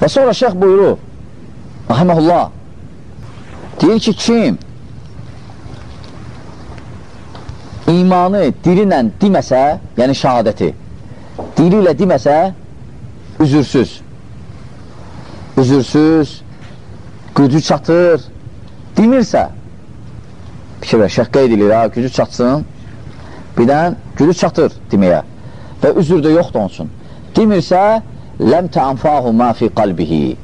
Və sonra şeyx buyurur, Rahiməhullah, deyir ki, kim imanı dili ilə deməsə, yəni şəhadəti, dili ilə deməsə, üzürsüz, üzürsüz, gücü çatır, demirsə, fikir ver, şəx qeyd edir, ha, gücü çatsın, birdən gücü çatır deməyə və üzür də yoxdur onun üçün. Demirsə, ləm təanfahu ma fi qalbihi,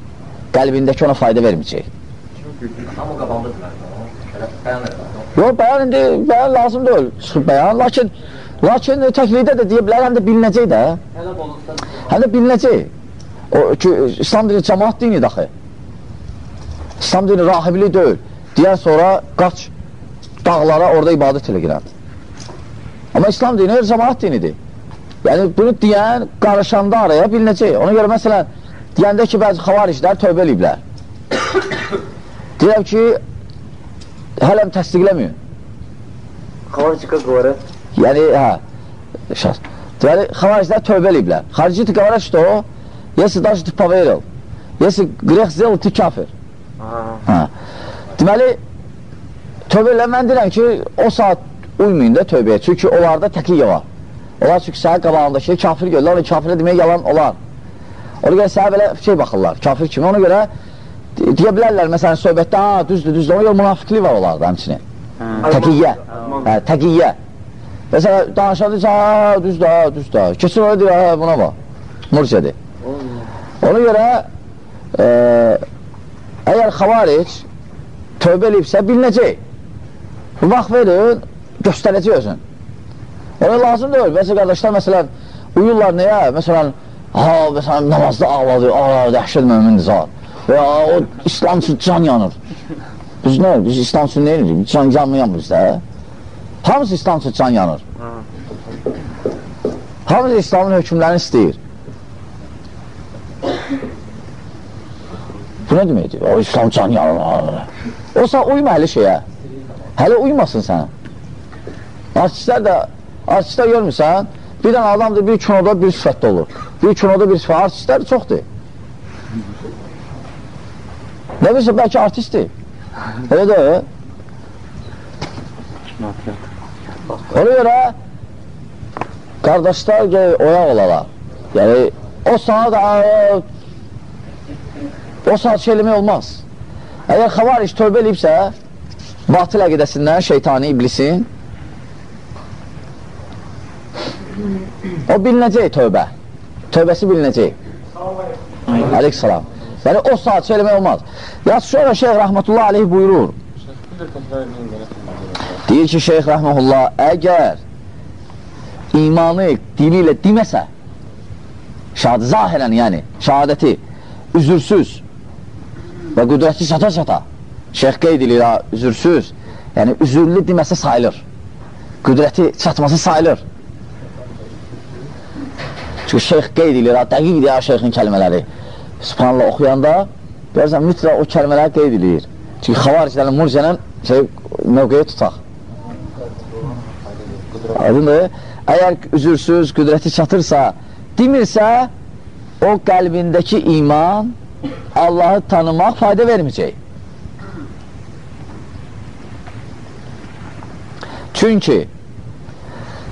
qəlbindəki ona fayda verməyəcək. Yox, bəyan indi, bəyan lazım deyil, çıxıb bəyan, lakin lakin təklikdə də deyə bilər, həm də bilinəcək də, həm də bilinəcək. O, ki, İslam dini cəmaat dini daxı. İslam dini rahibli deyil. Deyər sonra qaç dağlara orada ibadət elə girən. Amma İslam dini cəmaat dinidir. Yəni bunu deyən qarışanda araya bilinəcək. Ona görə məsələn deyəndə ki, bəzi xavariclər tövbə eləyiblər. Deyirəm ki, hələm təsdiqləmiyor. Xavaricə qıvarı. Yəni, hə, şəxs. Deməli, xavariclər tövbə eləyiblər. Xarici ti говорят, что если даже ты поверил, если грех сделал, ты kafir. Hə. Deməli, tövbə elə mən deyirəm ki, o saat uymayın da tövbəyə. Çünki onlarda təkliyə var. Onlar çünki səhər qabağındakı kafir görürlər, o kafirə demək yalan olar. Ona görə səhər belə şey baxırlar, kafir kimi. Ona görə de- deyə bilərlər, məsələn, söhbətdə, ha, düzdür, düzdür. Ona görə münafiqlik var onlarda həmçinin. Təqiyyə. Hə, təqiyyə. Məsələn, danışanda deyir, ha, düzdür, ha, düzdür. Keçir ona deyir, ha, buna bax. Murciədir. Ona görə e, əgər xavaric tövbə eləyibsə bilinəcək. Vaxt verin, göstərəcək özün. Ona lazım deyil. Bəzi qardaşlar, məsələn, uyurlar nəyə? Məsələn, ha, məsələn, namazda ağladı, ağladı, dəhşət mömindir zat. Və ya, o İslam üçün can yanır. Biz nə? Biz İslam üçün nə edirik? Can yanmayan bizdə. Hamısı İslam üçün can yanır. Hamısı İslamın hökmlərini istəyir. Bu nə deməkdir? O İslam can yanır. O sən uyma hələ şeyə. Hələ uymasın sən. Artistlər də, artistlər görmürsən, bir dənə adamdır, bir kinoda bir sifətdə olur. Bir kinoda bir sifət, artistlər çoxdur. Nə bilirsə, bəlkə artistdir. Elə də Ona görə qardaşlar gəlir oyaq olalar. Yəni, o sana da o saat şey eləmək olmaz. Əgər xavariş tövbə eləyibsə, batil əqidəsindən şeytani iblisin o bilinəcək tövbə. Tövbəsi bilinəcək. Aleyhissalam. Yəni o saat şey eləmək olmaz. Ya sonra Şeyh Rahmetullah Aleyh buyurur. Deyir ki, Şeyh Rəhməhullah, əgər imanı dili ilə deməsə, şahad, zahirən yəni, şəhadəti üzürsüz və qüdrəti çata-çata, şeyh qeyd ha, üzürsüz, yəni üzürlü deməsə sayılır, qüdrəti çatması sayılır. Çünki şeyh qeyd edir, ha, dəqiqdir ya şeyxin kəlmələri. Subhanallah oxuyanda, görürsən, mütləq o kəlmələri qeyd edir. Çünki xavariclərin murcənin şey, mövqeyi tutaq. Aydındır. Əgər üzürsüz, qüdrəti çatırsa, demirsə, o qəlbindəki iman Allahı tanımaq fayda verməyəcək. Çünki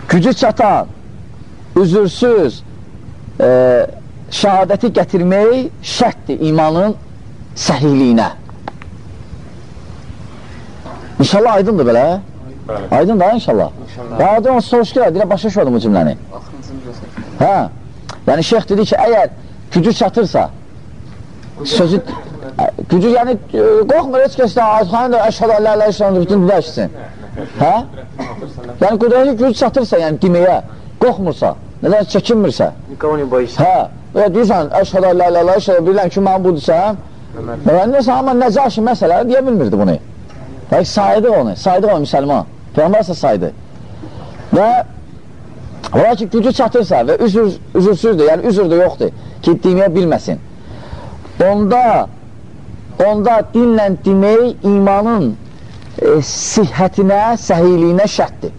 gücü çatan, üzürsüz e, şəhadəti gətirmək şərtdir imanın səhihliyinə. İnşallah aydındır belə. Aydın da inşallah. Ya adam soruşdular, dilə başa düşmədim bu cümləni. Hə. Yəni şeyx dedi ki, əgər gücü çatırsa, sözü gücü yəni e, qorxmur heç kəsdən azxanı da əşhədə Allah ilə işləndə bütün dilə işsin. Hə? Yəni qüdrətli gücü çatırsa, yəni deməyə qorxmursa, nədən çəkinmirsə. Ne boyuş. Hə. Və deyirsən əşhədə Allah ilə işləndə bilən ki, mən budursam. Yəni nəsə amma Nəcaşi məsələ deyə bilmirdi bunu. Bəlkə saydı onu, saydı o müsəlman. Peyğəmbər isə saydı. Və ola ki, gücü çatırsa və üzür, üzürsüzdür, yəni üzür də yoxdur ki, deməyə bilməsin. Onda, onda dinlə demək imanın e, sihhətinə, səhiyliyinə şərtdir.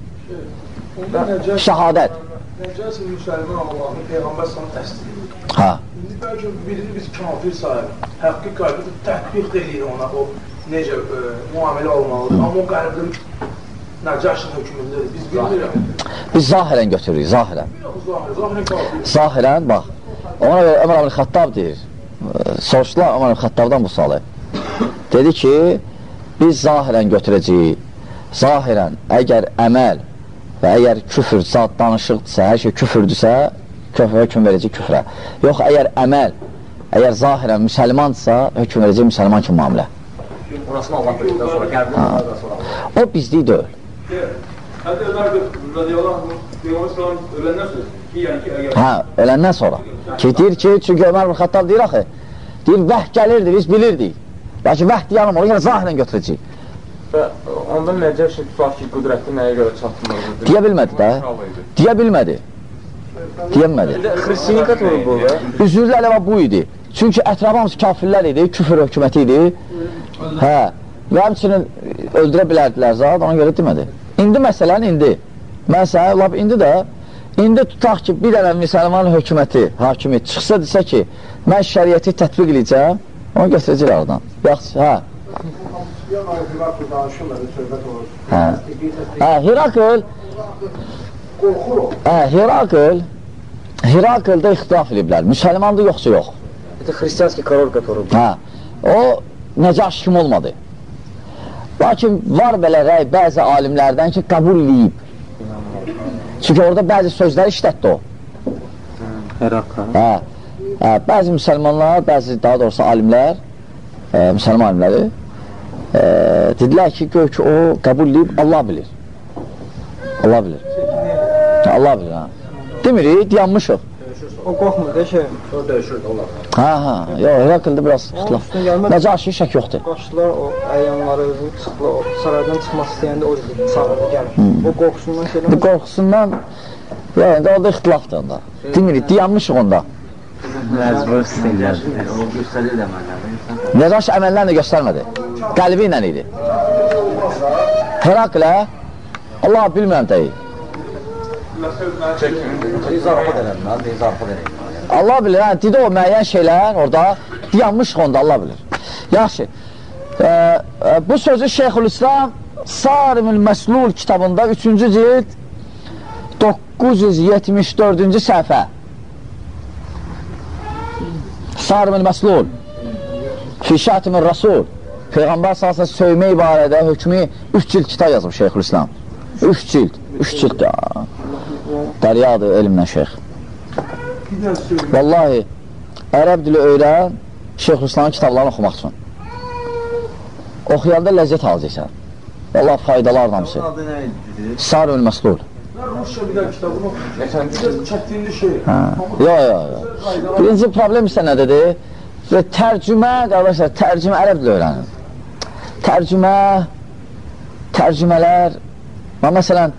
Şəhadət. Nəcəs müsəlman Allahın Peyğəmbər sana təsdiq. Ha. İndi Bəlkə birini biz kafir sayırıq. Həqqi qaydada tətbiq edir ona o necə ə, müamilə olmalıdır. Amma o qərbdə Nəcaşın hökmündedir. Biz bilmirik. Biz zahirən götürürük, zahirən. Zahir, zahir kafir. Zahirən, bax, ona görə Ömər Əbni Xattab deyir, e, soruşdular Ömər Əbni Xattabdan bu salı. Dedi ki, biz zahirən götürəcəyik. Zahirən, əgər əməl və əgər küfür, zat danışıqdırsa, hər şey küfürdürsə, küfür hökm verəcək küfrə. Yox, əgər əməl, əgər zahirən müsəlmandırsa, hökm verəcək müsəlman kimi müamilə. Orasını Allah bildikdən sonra, Allah sonra. O bizlik deyil. Hətta Ömər radiyallahu anh, öləndən sonra ki, yəni ki, əgər Hə, öləndən sonra. Ki, deyir ki, çünki Ömər bin Xattab deyir axı, deyir, vəh gəlirdi, biz bilirdik. Lakin vəh deyənim, ona görə zahirən götürəcəyik. Və onda Nəcəşi tutaq ki, qüdrəti nəyə görə çatmırdı? Deyə bilmədi də. Deyə bilmədi. Deyə bilmədi. Xristiyanika olub bu da. Üzürlü ələva bu idi. Çünki ətrafı hamısı kafirlər idi, küfür hökuməti idi. Hə, və həmçinin öldürə bilərdilər zat, ona görə demədi. İndi məsələn, indi. Məsələn, lab indi də, indi tutaq ki, bir dənə müsəlman hökuməti, hakimi çıxsa desə ki, mən şəriəti tətbiq edəcəm, onu götürəcək aradan. Yaxşı, hə. Bir ayətlər danışırlar, söhbət olur. Hə. Hə, Hirakl, Qorxur o. hə, Hirakl, Hiraklda ixtilaf ediblər. Müsəlmandır yoxsa yox. Это христианский король, который был. Hə, o Nəcaş kim olmadı. Lakin var belə rəy bəzi alimlərdən ki, qəbul edib. Çünki orada bəzi sözləri işlətdi o. Herakla. Hə, hə, bəzi müsəlmanlar, bəzi daha doğrusu alimlər, e, müsəlman alimləri e, dedilər ki, gör ki, o qəbul edib, Allah bilir. Allah bilir. Allah bilir, hə. Demirik, yanmışıq. O qorxmur da şey. Sonra döyüşürdü onlar. Hə, hə, yox, Hiraklda biraz ixtilaf. gəlməz. Nəcaşi şək yoxdur. Qaçdılar o əyanları özünü çıxdılar, o saraydan çıxmaq istəyəndə o sağladı gəlir. O qorxusundan şey eləməz. qorxusundan yəni orada ixtilafdır onda. Demirik, dayanmışıq onda. Nəcaş əməllərlə göstərmədi. Qəlbi ilə idi. Heraklə Allah bilmirəm deyil. Allah bilir, hə, dedi o müəyyən şeylər orada dayanmışıq onda Allah bilir. Yaxşı. E, e, bu sözü Şeyxülislam Sarimül Məslul kitabında 3-cü cild 974-cü səhifə. Sarimül Məslul Fi Şətimül Rasul Peyğəmbər salsa söymə ibarədə hökmü 3 cild kitab yazıb Şeyxülislam. 3 cild, 3 cild. Dəryadır elmlə şeyx. Vallahi, ərəb dili öyrən, Şeyxülislamın kitablarını oxumaq üçün. Oxuyanda ləzzət alacaqsan. Vallahi faydalar hamısı. Adı nə idi? Sarül Məslul. Mən Rusça bir dənə kitabını oxuyacağım. Biraz çətinli şey. Hə. Yo, yo, yo. Birinci problem isə nədədir? Və tərcümə, qardaşlar, tərcümə ərəb dili öyrənin. Tərcümə, tərcümələr, mən məsələn,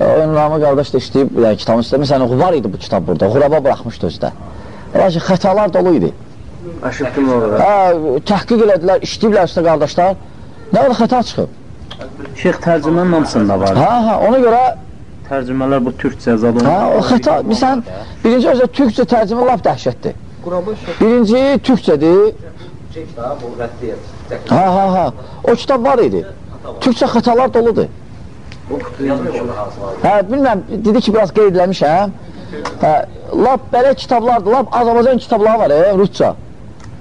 Önrami qardaş da işləyib, yəni kitabın üstə, məsələn, var idi bu kitab burada, Xuraba buraxmışdı özdə. Lakin xətalar dolu idi. Aşıqdım olur. Hə, təhqiq elədilər, işləyiblər üstə qardaşlar. Nə qədər xəta çıxıb? Şeyx tərcümənin hamısında var. Hə, hə, ona görə, Tərcümələr bu türkcə zad olur. hə, o xəta, bilsən, birinci özə türkcə tərcümə laf dəhşətdir. Birinci türkcədir, hə, hə, hə, o kitab var idi. Türkçə xətalar doludur. Hə, bilməm, dedi ki, biraz qeyd eləmişəm. Hə, lap belə kitablardır, lap Azərbaycan kitabları var, e, rusca.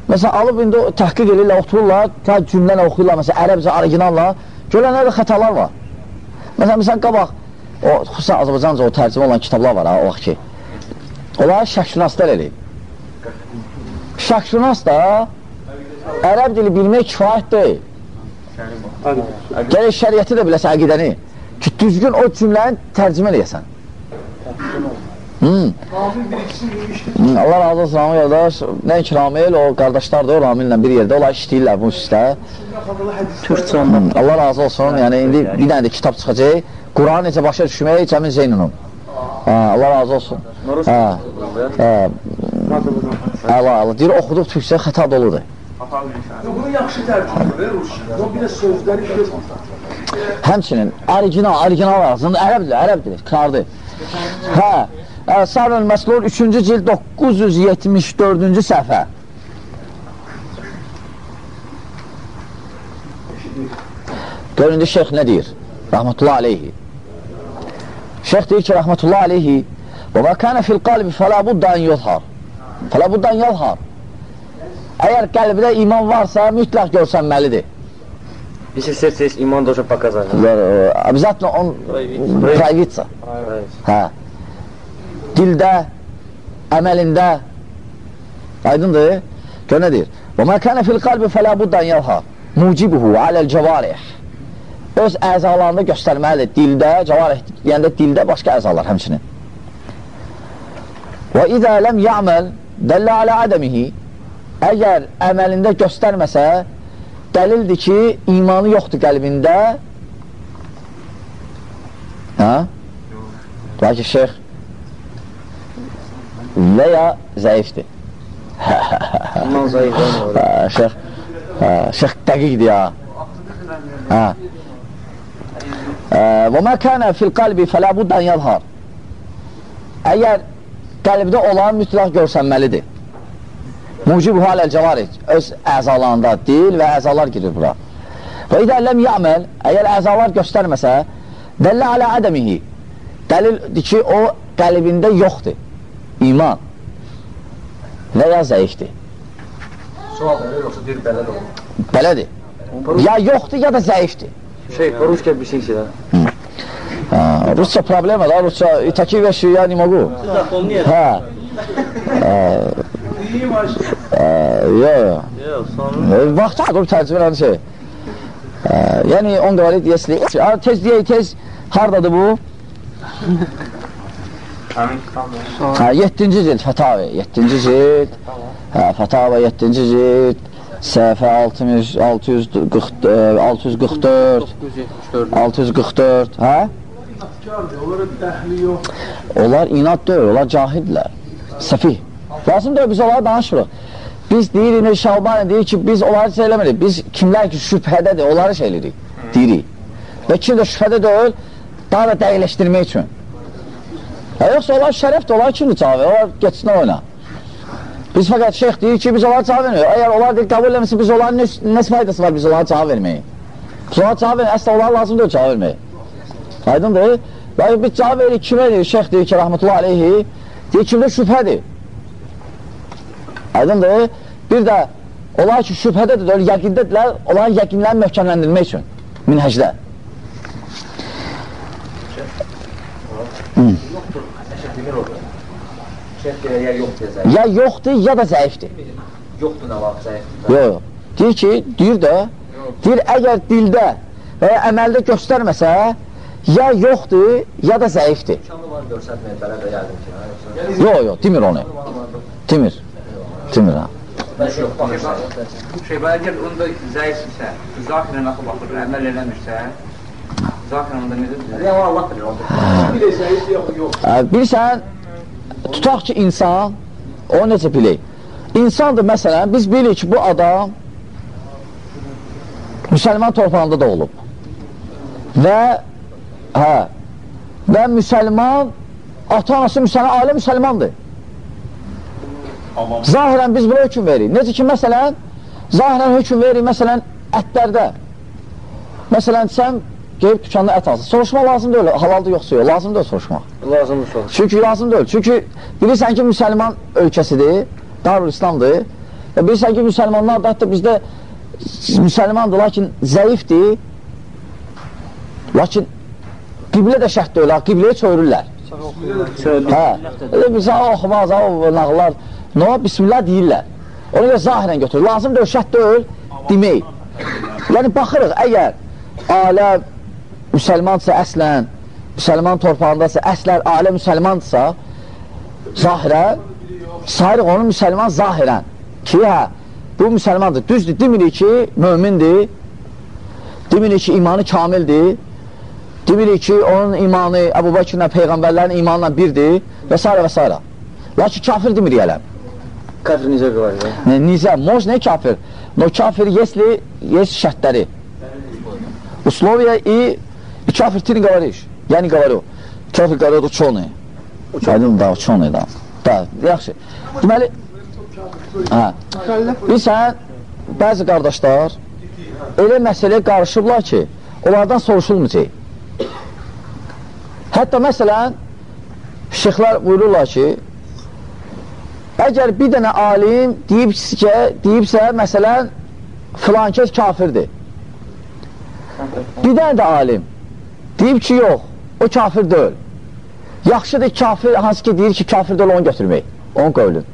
Məsələn, alıb indi o təhqiq edirlər, otururlar, ta cümləni oxuyurlar, məsələn, ərəbcə, originalla. Görənlərdə xətalar var. Məsələn, məsələn, qabaq, o, xüsusən Azərbaycanca o tərcümə olan kitablar var, ha, o vaxt ki. Onlar şəkşünaslar eləyib. Şəkşünas da ərəb dili bilmək kifayət deyil. Gələk şəriəti də biləsən, əqidəni. Ki, düzgün o cümləni tərcümə eləyəsən. Hmm. Hmm, Allah razı olsun Ramil qardaş. Nəinki Ramil, o qardaşlar da o Ramillə bir yerdə, onlar işləyirlər bu üstə. Hmm, Allah razı olsun. Yəni indi bir dənə də kitab çıxacaq. Quranı necə başa düşmək Cəmil Zeynunun. Hə, Allah razı olsun. Hə. Hə. Allah Allah. Deyir oxuduq türkçə xəta doludur. Bunu yaxşı tərcümə Rusça. O bir də sözləri bir Həmçinin orijinal, orijinal lazımdır. Ərəb dili, ərəb dili, kınardır. Hə, Sarın Məslur 3-cü cild 974-cü səhvə. Görün, indi şeyx nə deyir? Rahmetullah aleyhi. Şeyx deyir ki, rahmetullah aleyhi və və kənə fil qalbi fələ budda ən yozhar. Fələ budda ən yozhar. Əgər qəlbdə iman varsa, mütləq görsənməlidir. Если сердце есть иман, должен показать. Э, Обязательно он проявится. Hə. Dildə, əməlində aydındır. Gör nə deyir? Və mə kənə fil qalbi fələ buddan yəlha mucibuhu aləl cəvarih öz əzalarını göstərməlidir. Dildə, cəvarih deyəndə dildə başqa əzalar həmçinin. Və idə ləm ya'məl dəllə alə ədəmihi əgər əməlində göstərməsə dəlildir ki, imanı yoxdur qəlbində hə? Lakin şeyx və ya zəifdir. Hə, şeyx, hə, şeyx dəqiqdir ya. Hə. Və mə kənə fil qalbi fələ buddan yadhar. Əgər qəlbdə olan mütləq görsənməlidir. Mucibu haləl cəvarik, öz əzalarında dil və əzalar girir bura. Və idə ləm yəməl, əgər əzalar göstərməsə, dəllə alə ədəmihi, dəlildir ki, o qəlbində yoxdur, iman və ya zəifdir. Sual verir, yoxsa deyir olur. Belədir. Ya yoxdur, ya da zəifdir. Şey, ruske bi si da. A, Rusça problema, da, Rusça, i takiveš i ja ni mogu. Ha. A, Jo, jo. Vakti akıl tercümen hani şey. Yani on galit yesli. Tez diye tez hardadı bu? Ha, 7-ci cild Fətavə, 7-ci cild. Ha, Fətavə 7-ci. Səhifə 600, 644, 644, 644, hə? Onlar inat deyil, onlar cahidlər, səfih. Lazım deyil, biz onlara danışmırıq. Biz deyirik, Şalbani deyir ki, biz onları şey eləmirik. Biz kimlər ki şübhədədir, onları şey eləyirik, deyirik. Və kim də şübhədə deyil, daha da dəqiqləşdirmək üçün. Ya yoxsa onlar şərəfdir, onlar kimdir cavab verir, onlar geçsinlər oyna. Biz fəqət şeyx deyir ki, biz onlara cavab vermirik. Əgər onlar deyir, qəbul eləməsin, biz onların nə, faydası var biz onlara cavab verməyin? Biz onlara cavab verməyin, əslə onlara lazım deyil cavab verməyin. Aydındır? Və biz cavab veririk, kimə deyir, şeyx deyir ki, rəhmətullah aleyhi, deyir, kimdə şübhədir. Aydındır? Bir də onlar ki, şübhədədir, öyle yəqindədirlər, onların yəqinlərini möhkəmləndirmək üçün minhəcdə. Orada. Şeyh deyir, ya yox deyəcək. Ya yoxdur, ya da zəifdir. Yoxdur nə var, zəifdir. Yox, yox. Deyir ki, deyir də, deyir, əgər dildə və ya əməldə göstərməsə, ya yoxdur, ya da zəifdir. İmkanı var görsətməyə belə də yəqin ki. hə, Yox, yox, demir onu. Demir. Demir, ha. Nəşə yox, baxırsan. Şey, əgər onda zəifdirsə, zahirən axı baxır, əməl eləmirsə, zahirən onda necə? Ya Allah bilir də zəif yox, yox. Bilirsən, tutaq ki, insan, o necə bilək? İnsandır, məsələn, biz bilirik ki, bu adam müsəlman torpağında doğulub. Və, hə, və müsəlman, ata-anası müsəlman, ailə müsəlmandır. Zahirən biz buna hökum veririk. Necə ki, məsələn, zahirən hökum veririk, məsələn, ətlərdə. Məsələn, sən qeyb dükanda ət alsın. Soruşmaq lazım deyil, halaldır yoxsa yox, lazım deyil soruşmaq. Lazımdır soruş. Çünki lazım deyil. Çünki bilirsən ki, müsəlman ölkəsidir, Darül İslamdır. Və bilirsən ki, müsəlmanlar da hətta bizdə müsəlmandır, lakin zəifdir. Lakin qiblə də şərt deyil, qibləyə çövürürlər. Hə, bilirsən, oxumaz, o nağıllar, nə no, bismillah deyirlər. Ona görə zahirən götürür. Lazım deyil, şərt deyil, demək. Yəni, baxırıq, əgər alə müsəlmandırsa əslən, müsəlman torpağındasa, əslən alə müsəlmandırsa, zahirən, sayırıq onu müsəlman zahirən. Ki, hə, bu müsəlmandır. Düzdür, demirik ki, mömindir, demirik ki, imanı kamildir, demirik ki, onun imanı Əbu Bakirlə, Peyğəmbərlərin imanla birdir və s. və s. Lakin kafir demirik ələm. Kafir necə говорит, да? Ne, nizə, moz ne kafir? No kafir, если есть şərtləri. Условия и, Kafir ti ne govoriš? Ja ne govoru. Kafir govori učoni. Aydın da, učoni da. Da, yaxşı. Deməli, hə, bilsən, bəzi qardaşlar elə məsələyə qarışıblar ki, onlardan soruşulmayacaq. Hətta məsələn, şeyxlər buyururlar ki, əgər bir dənə alim deyibsə ki, deyibsə, məsələn, filankəs kafirdir. Bir dənə də alim deyib ki, yox, o kafir deyil. Yaxşıdır kafir, hansı ki deyir ki, kafir deyil, onu götürmək, onun qövlün.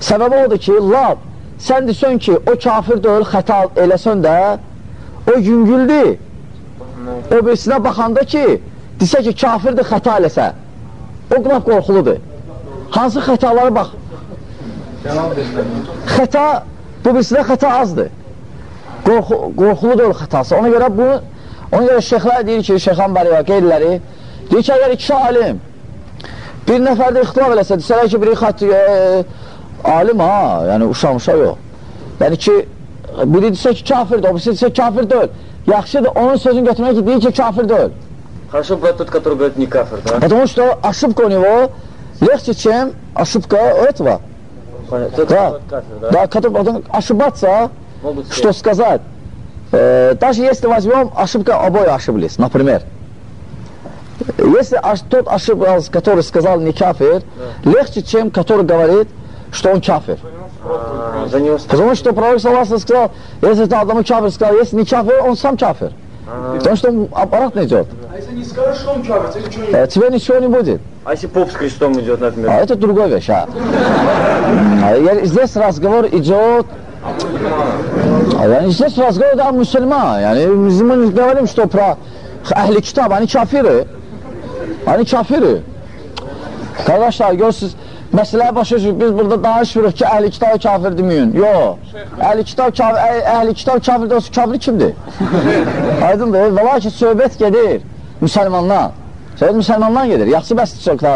Səbəbi odur ki, lab, sən desən ki, o kafir deyil, xəta eləsən də, o yüngüldür. O birisinə baxanda ki, desə ki, kafirdir, xəta eləsə, o qlaf qorxuludur. Hansı xətalara bax? Xəta, bu birisinə xəta azdır. Qorxu, qorxulu deyil xətası. Ona görə bunu, ona görə şeyxlər deyir ki, Şeyxan Bəli və qeyriləri, deyir ki, əgər iki alim bir nəfər də ixtilaf eləsə, desələr ki, biri xət, e, alim ha, yəni uşaq-uşaq yox. Yəni ki, biri desə ki, kafirdir, o birisi desə kafir deyil. Yaxşıdır, onun sözünü götürmək ki, deyir ki, kafir deyil. Хорошо брать тот, который говорит не кафир, да? Потому что ошибка у него легче, чем ошибка у этого. Понятно. Тот, Да. который кафир, да? Да, который, потом ошибаться, Могут все. что сказать. Э, даже если возьмем ошибка, обои ошиблись, например. Если тот ошибался, который сказал не кафир, легче, чем который говорит, что он кафир. А, Потому что пророк саллаху сказал, если ты одному кафир сказал, если не кафир, он сам кафир. Потому что он обратно идет. А если не скажешь, что он кавер, ты ничего не Э, тебе ничего не будет. А если поп с крестом идет, например? А это другой вещь. А. А Здесь разговор идет... یعنی چه سازگار دارم مسلمان یعنی مزمون نوالیم شتو پرا ehli kitap hani kafiri. Hani kafiri. Kardeşler görürsünüz. Məsələyə başa düşürük, biz burada danışmırıq ki, əhli kitab kafir deməyin. Yox, əhli kitab kafir, eh, əhli kitab kafir də olsun, kafir kimdir? Aydındır, və lakin söhbət gedir müsəlmanlar. Söz müsəlmandan gedir. Yaxşı bəs çox da.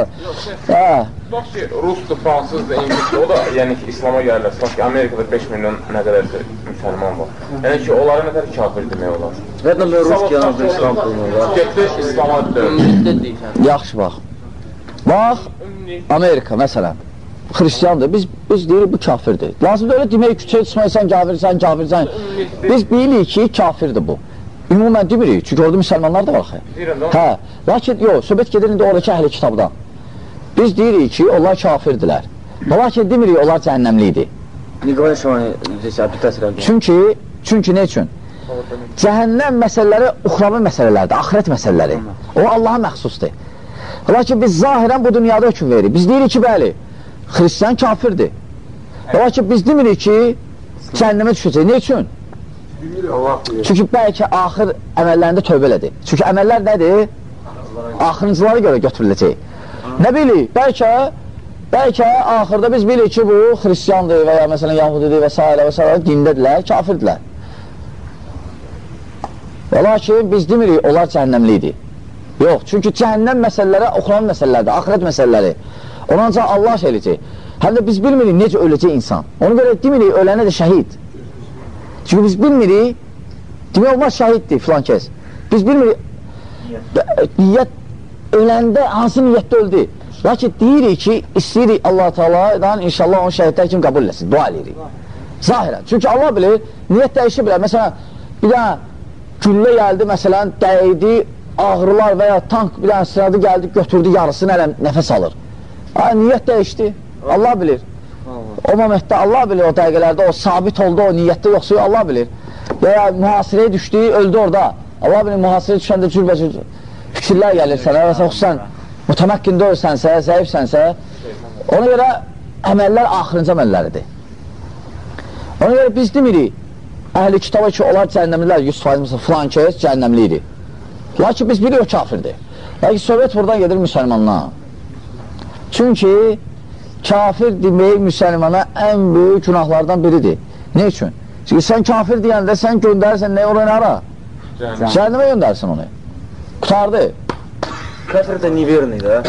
Hə. Bax ki, rusdur, fransızdır, ingilisdir. O da yəni ki, İslam'a gəlirlər. Bax ki, Amerikada 5 milyon nə qədər müsəlman var. Yəni ki, onlara nə qədər kafir demək olar. Və də rus gələn İslam qılmırlar. Getdi İslam'a dönür. Yaxşı bax. Bax, Amerika məsələn. Xristiyandır. Biz biz deyirik bu kafirdir. Lazım da elə demək küçəyə çıxmayasan kafirsən, kafirsən. Biz bilirik ki, kafirdir bu. Ümumən demirik, çünki orada müsəlmanlar da var axı. Hə, lakin yox, söhbət gedir indi oradakı əhli kitabdan. Biz deyirik ki, onlar kafirdilər. Lakin demirik, onlar cəhənnəmli idi. Çünki, çünki nə üçün? Cəhənnəm məsələləri uxravi məsələlərdir, axirət məsələləri. O Allaha məxsusdur. Lakin biz zahirən bu dünyada hökm veririk. Biz deyirik ki, bəli, xristiyan kafirdir. Lakin biz demirik ki, cəhənnəmə düşəcək. Nə üçün? Çünki bəlkə axır əməllərində tövbə elədi. Çünki əməllər nədir? Axırıncılara görə götürüləcək. Nə bilik, bəlkə bəlkə axırda biz bilirik ki, bu xristiyandır və ya məsələn yahudidir və s. və s. dindədirlər, kafirdirlər. Və lakin biz demirik, onlar cəhənnəmli idi. Yox, çünki cəhənnəm məsələləri oxunan məsələlərdir, axirət məsələləri. Onu ancaq Allah eləyəcək. Həm də biz bilmirik necə öləcək insan. Ona görə demirik, ölənə də şəhid. Çünki biz bilmirik, demək olmaz şəhiddir filan kəs. Biz bilmirik, niyyət öləndə hansı niyyətdə öldü. Lakin deyirik ki, istəyirik Allah Teala'dan inşallah onu şəhidlər kimi qəbul etsin, dua edirik. Zahirən. Çünki Allah bilir, niyyət dəyişir bilər. Məsələn, bir dənə güllə gəldi, məsələn, dəydi, ağrılar və ya tank bir dənə sıradı gəldi, götürdü yarısını ələm nəfəs alır. Ha, niyyət dəyişdi. Allah bilir. O momentdə Allah bilir o dəqiqələrdə o sabit oldu o niyyətdə yoxsa yox, Allah bilir. Və ya mühasirəyə düşdü, öldü orada. Allah bilir mühasirəyə düşəndə cürbəcür fikirlər gəlir sənə və sən xüsusən mütəməkkində ölsənsə, zəifsənsə, ona görə əməllər axırıncı əməlləridir. Ona görə biz demirik, əhli kitaba ki, onlar cəhənnəmlilər 100% məsələn, filan kəs cəhənnəmli idi. Lakin biz bilirik o kafirdir. Lakin söhbət buradan gedir müsəlmandan. Çünki kafir demək müsəlmana ən böyük günahlardan biridir. Ne üçün? Çünki sən kafir deyəndə sən göndərsən nə oranı ara? Cəhənnəmə göndərsin onu. Qutardı. Кафир это неверный, да?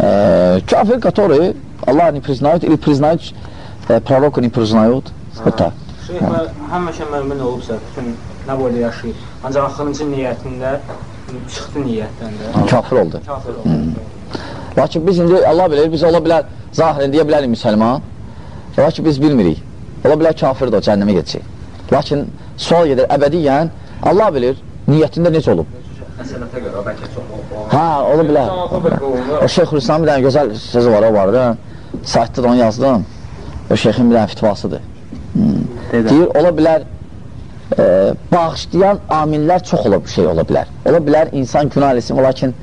Э, Kafir, который Allah не признает или признает э, пророка не признает. Вот так. Şeyh mə- həmişə mömin olubsa, bütün nə boyda yaşayıb. Ancaq axırıncı niyyətində çıxdı niyyətdən də. Kafir oldu. Kafir oldu. Lakin biz indi, Allah bilir, biz ola bilər, zahirən deyə bilərik müsəlman, lakin biz bilmirik. Ola bilər kafir də o cəhənnəmə geçəcək. Lakin sual gedir, əbədiyyən, Allah bilir, niyyətində necə olub. Əsənətə görə, bəlkə çox. Hə, ola bilər. O Şeyx Hüsam bir dənə gözəl sözü var, o var da, saytda da onu yazdım. O şeyxin bir dənə fitvasıdır. Hmm. Deyir, ola bilər, e, bağışlayan amillər çox ola, şey ola bilər. Ola bilər, insan günah eləsin, lakin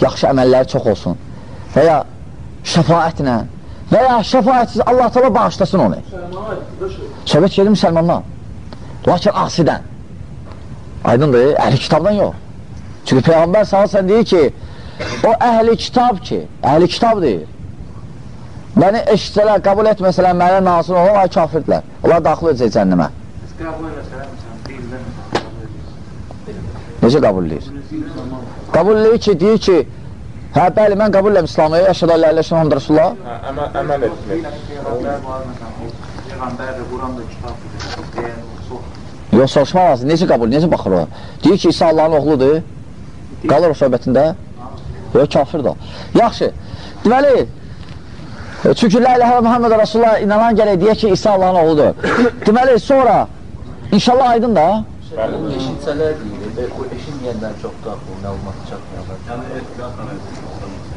yaxşı əməlləri çox olsun. Və ya şəfaətlə və ya şəfaətsiz Allah tala bağışlasın onu. Söhbət gedir müsəlmandan. Lakin asidən. Aydındır, əhli kitabdan yox. Çünki Peyğəmbər sallallahu deyir ki, o əhli kitab ki, əhli kitab deyir. Məni eşitsələr, qəbul etməsələr, mənə nasıl onlar kafirdirlər. Onlar daxil edəcək cənnəmə. Necə qəbul edir? Qəbul edir ki, deyir ki, hə, bəli, mən qəbul edirəm İslamı, əşhədə Allah, ilə Muhammed Rasulullah. Hə, əməl, etmək. Yox, soruşmaq lazım. Necə qəbul, necə baxır o? Deyir ki, İsa Allahın oğludur. Qalır o söhbətində. Yox, kafir da. Yaxşı. Deməli, çünki La iləhə Muhammed Rasulullah inanan gələk deyək ki, İsa Allahın oğludur. Deməli, sonra inşallah aydın da. Eşitsələr deyir, o eşitməyənlər çox da bu məlumat çatmıyorlar.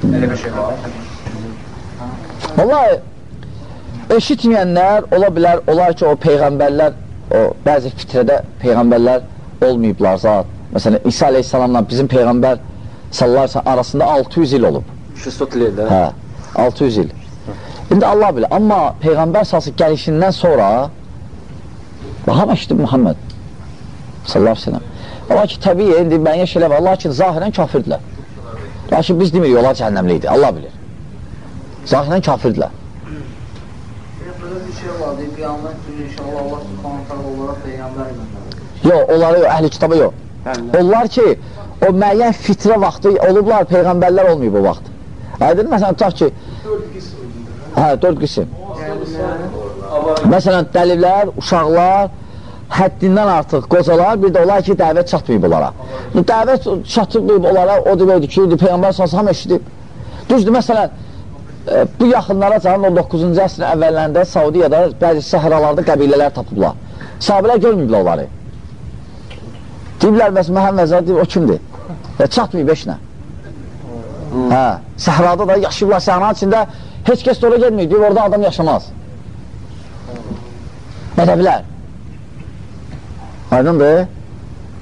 Elə bir şey var. Vallahi, eşitməyənlər ola bilər, olar ki, o peyğəmbərlər, o bəzi fitrədə peyğəmbərlər olmayıblar zat. Məsələn, İsa aleyhissalamla bizim peyğəmbər sallarsa arasında 600 il olub. 600 il də. Hə, 600 il. İndi Allah bilir, amma Peyğəmbər salsı gəlişindən sonra Baha məşidib Muhammed sallallahu aleyhi ve sellem. Ola ki, təbii, indi müəyyən şeylər var, lakin zahirən kafirdirlər. Lakin biz demirik, onlar cəhənnəmli idi, Allah bilir. Zahirən göndərir. Yox, onları yox, əhli kitaba yox. Onlar ki, o müəyyən fitrə vaxtı olublar, peyğəmbərlər olmayıb o vaxt. Aydın, məsələn, tutaq ki, hə, dörd qism. Məsələn, dəlilər, uşaqlar, həddindən artıq qocalar, bir də olar ki, dəvət çatmayıb onlara. Dəvət çatmayıb onlara, o deməkdir ki, Peyğəmbər hamı eşidib. Düzdür, məsələn, e, bu yaxınlara canın 19-cu əsrin əvvəllərində Saudiyada bəzi səhralarda qəbilələr tapıblar. Sahabələr görməyiblər onları. Deyiblər, bəs Məhəmməd Zəd deyib, o kimdir? E, çatmayıb heç nə. Hə, səhrada da yaşayıblar səhranın içində, heç kəs də ora gelməyib, deyib, orada adam yaşamaz. Bədəvilər. Aydındır?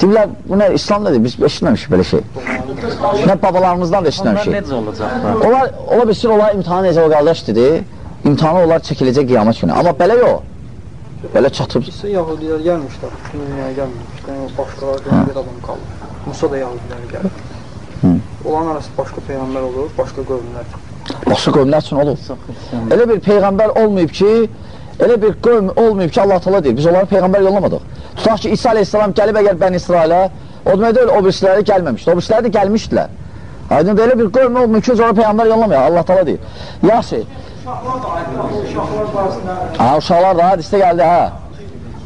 Deyirlər, bu nə, İslam nədir? Biz eşitməmişik belə şey. Nə babalarımızdan da Onlar eşitməmişik. necə olacaqlar? Onlar, ola bilsin, onlar imtihanı necə o qardaşdır, imtihanı onlar çəkiləcək qiyamət günü. Amma belə yox. Belə çatıb. Yahudilər gəlmişlər, dünyaya gəlmişlər, başqaları gəlmir adam qalır. Musa da Yahudilər gəlir. Onların arası başqa peyğəmbər olur, başqa qövmlər. Başqa qövmlər üçün olub. Elə bir peyğəmbər olmayıb ki, elə bir qövm olmayıb ki, Allah təala deyir, biz onları peyğəmbər yollamadıq. Tutaq ki, İsa aleyhissalam gəlib əgər Bəni İsrailə, o demək deyil, o birisləri gəlməmişdi. O birisləri də gəlmişdilər. Aydın da elə bir qövm olmayıb ki, onlara peyğəmbər yollamayaq, Allah təala deyir. Yaxşı. Uşaqlar barəsində Ha, uşaqlar da hadisdə gəldi, hə.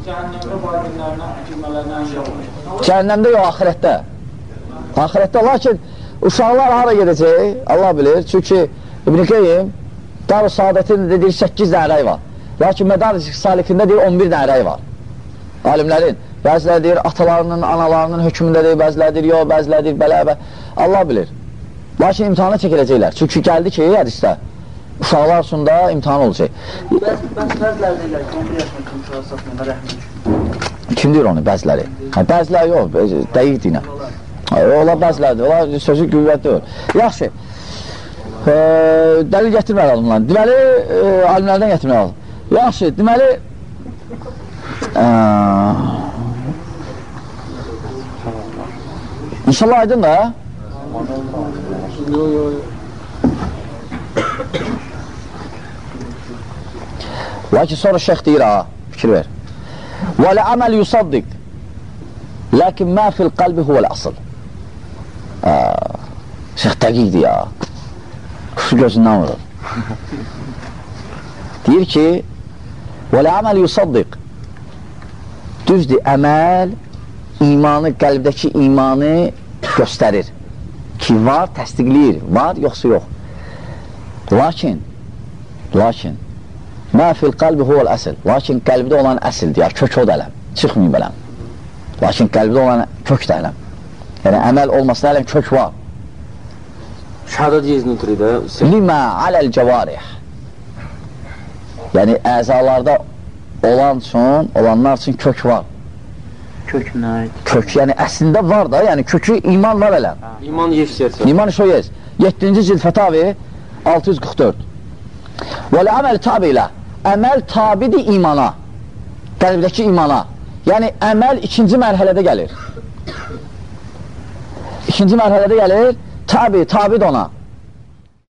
cəhənnəmdə valideynlərinə girmələrinə əngəl Cəhənnəmdə yox, axirətdə. Axirətdə, lakin uşaqlar hara gedəcək, Allah bilir. Çünki İbn-i Qeym, Dar-ı Saadətin deyir 8 dənə rəy var. Lakin Mədarız Salikində deyir 11 dənə rəy var. Alimlərin. Bəziləri deyir atalarının, analarının hökmündə deyir, bəziləri deyir yox, bəziləri deyir belə, belə. Allah bilir. Lakin imtihana çəkiləcəklər. Çünki gəldi ki, hədisdə uşaqlar üçün də imtihan olacaq. Bəs bəziləri deyirlər ki, 11 yaşında uşağı satmanda rəhmin Kim deyir onu bəziləri? Hə, bəziləri yox, dəqiq dinə. Ola bəziləridir, ola sözü qüvvətli olur. Yaxşı, e, dəlil gətirmək lazımlar. Deməli, e, alimlərdən gətirmək lazım. Yaxşı, deməli, e, İnşallah aydın da, Yox, yox, yox. lakin sonra şeyx deyir ha, fikir ver. Və lə-əməl yusaddiq, lakin mə fil qalbi huvəl asıl. Şeyx dəqiqdir ya. Su gözündən vurur. Deyir ki, və lə-əməl yusaddiq, düzdür, əməl imanı, qəlbdəki imanı göstərir ki, var, təsdiqləyir, var, yoxsa yox. Lakin, lakin, mə fil qalbi huvəl əsl. Lakin qəlbdə olan əsildir, ya kök o da ələm, çıxmayıb ələm. Lakin qəlbdə olan kök də ələm. Yəni, əməl olmasına ələm kök var. Şəhada diyezini ötürü də. Limə aləl cəvarih. Yəni, əzalarda olan üçün, olanlar üçün kök var. Kök nə aid? Kök, yəni əslində var da, yəni kökü iman var ələm. İman yefsiyəti. İman şoyez. 7-ci cild fətavi 644. Və əməl tabi ilə. Əməl tabidir imana. Qəlbdəki imana. Yəni, əməl ikinci mərhələdə gəlir. İkinci mərhələdə gəlir, tabi, tabidir ona.